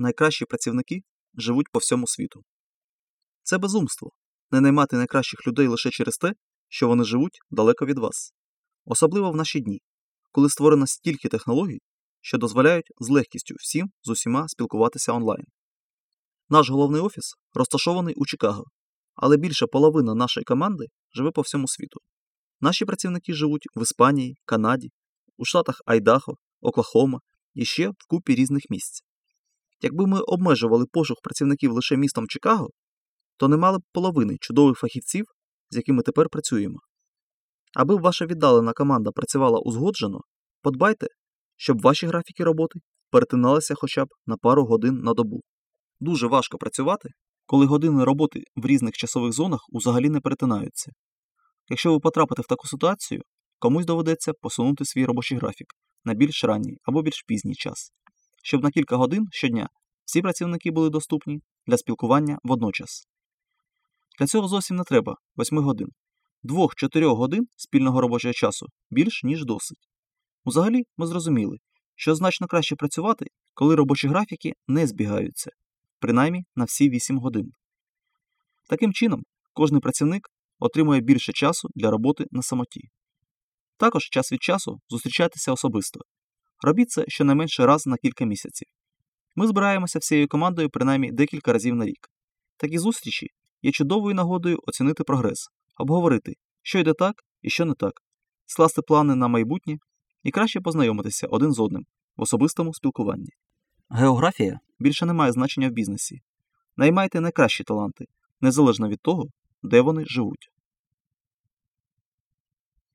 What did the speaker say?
найкращі працівники живуть по всьому світу. Це безумство не наймати найкращих людей лише через те, що вони живуть далеко від вас. Особливо в наші дні, коли створено стільки технологій, що дозволяють з легкістю всім з усіма спілкуватися онлайн. Наш головний офіс розташований у Чикаго, але більше половина нашої команди живе по всьому світу. Наші працівники живуть в Іспанії, Канаді, у штатах Айдахо, Оклахома і ще в купі різних місць. Якби ми обмежували пошук працівників лише містом Чикаго, то не мали б половини чудових фахівців, з якими тепер працюємо. Аби ваша віддалена команда працювала узгоджено, подбайте, щоб ваші графіки роботи перетиналися хоча б на пару годин на добу. Дуже важко працювати, коли години роботи в різних часових зонах взагалі не перетинаються. Якщо ви потрапите в таку ситуацію, комусь доведеться посунути свій робочий графік на більш ранній або більш пізній час, щоб на кілька годин щодня всі працівники були доступні для спілкування водночас. Для цього зовсім не треба 8 годин. 2-4 годин спільного робочого часу більш ніж досить. Узагалі ми зрозуміли, що значно краще працювати, коли робочі графіки не збігаються, принаймні на всі 8 годин. Таким чином, кожний працівник отримує більше часу для роботи на самоті. Також час від часу зустрічайтеся особисто. Робіть це щонайменше раз на кілька місяців. Ми збираємося всією командою принаймні декілька разів на рік. Такі зустрічі є чудовою нагодою оцінити прогрес, обговорити, що йде так і що не так, скласти плани на майбутнє і краще познайомитися один з одним в особистому спілкуванні. Географія більше не має значення в бізнесі. Наймайте найкращі таланти, незалежно від того, де вони живуть.